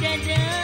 tidak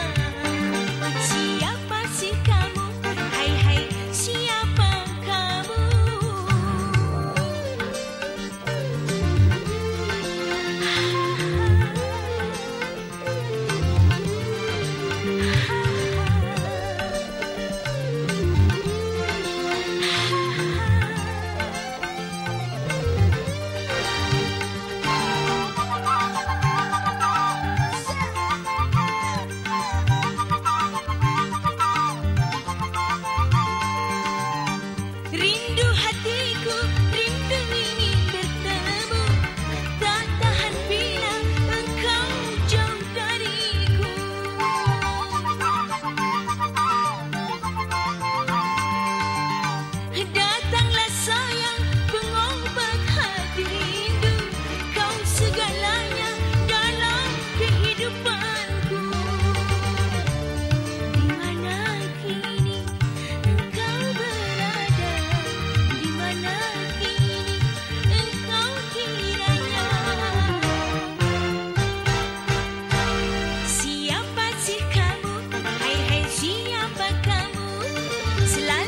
It's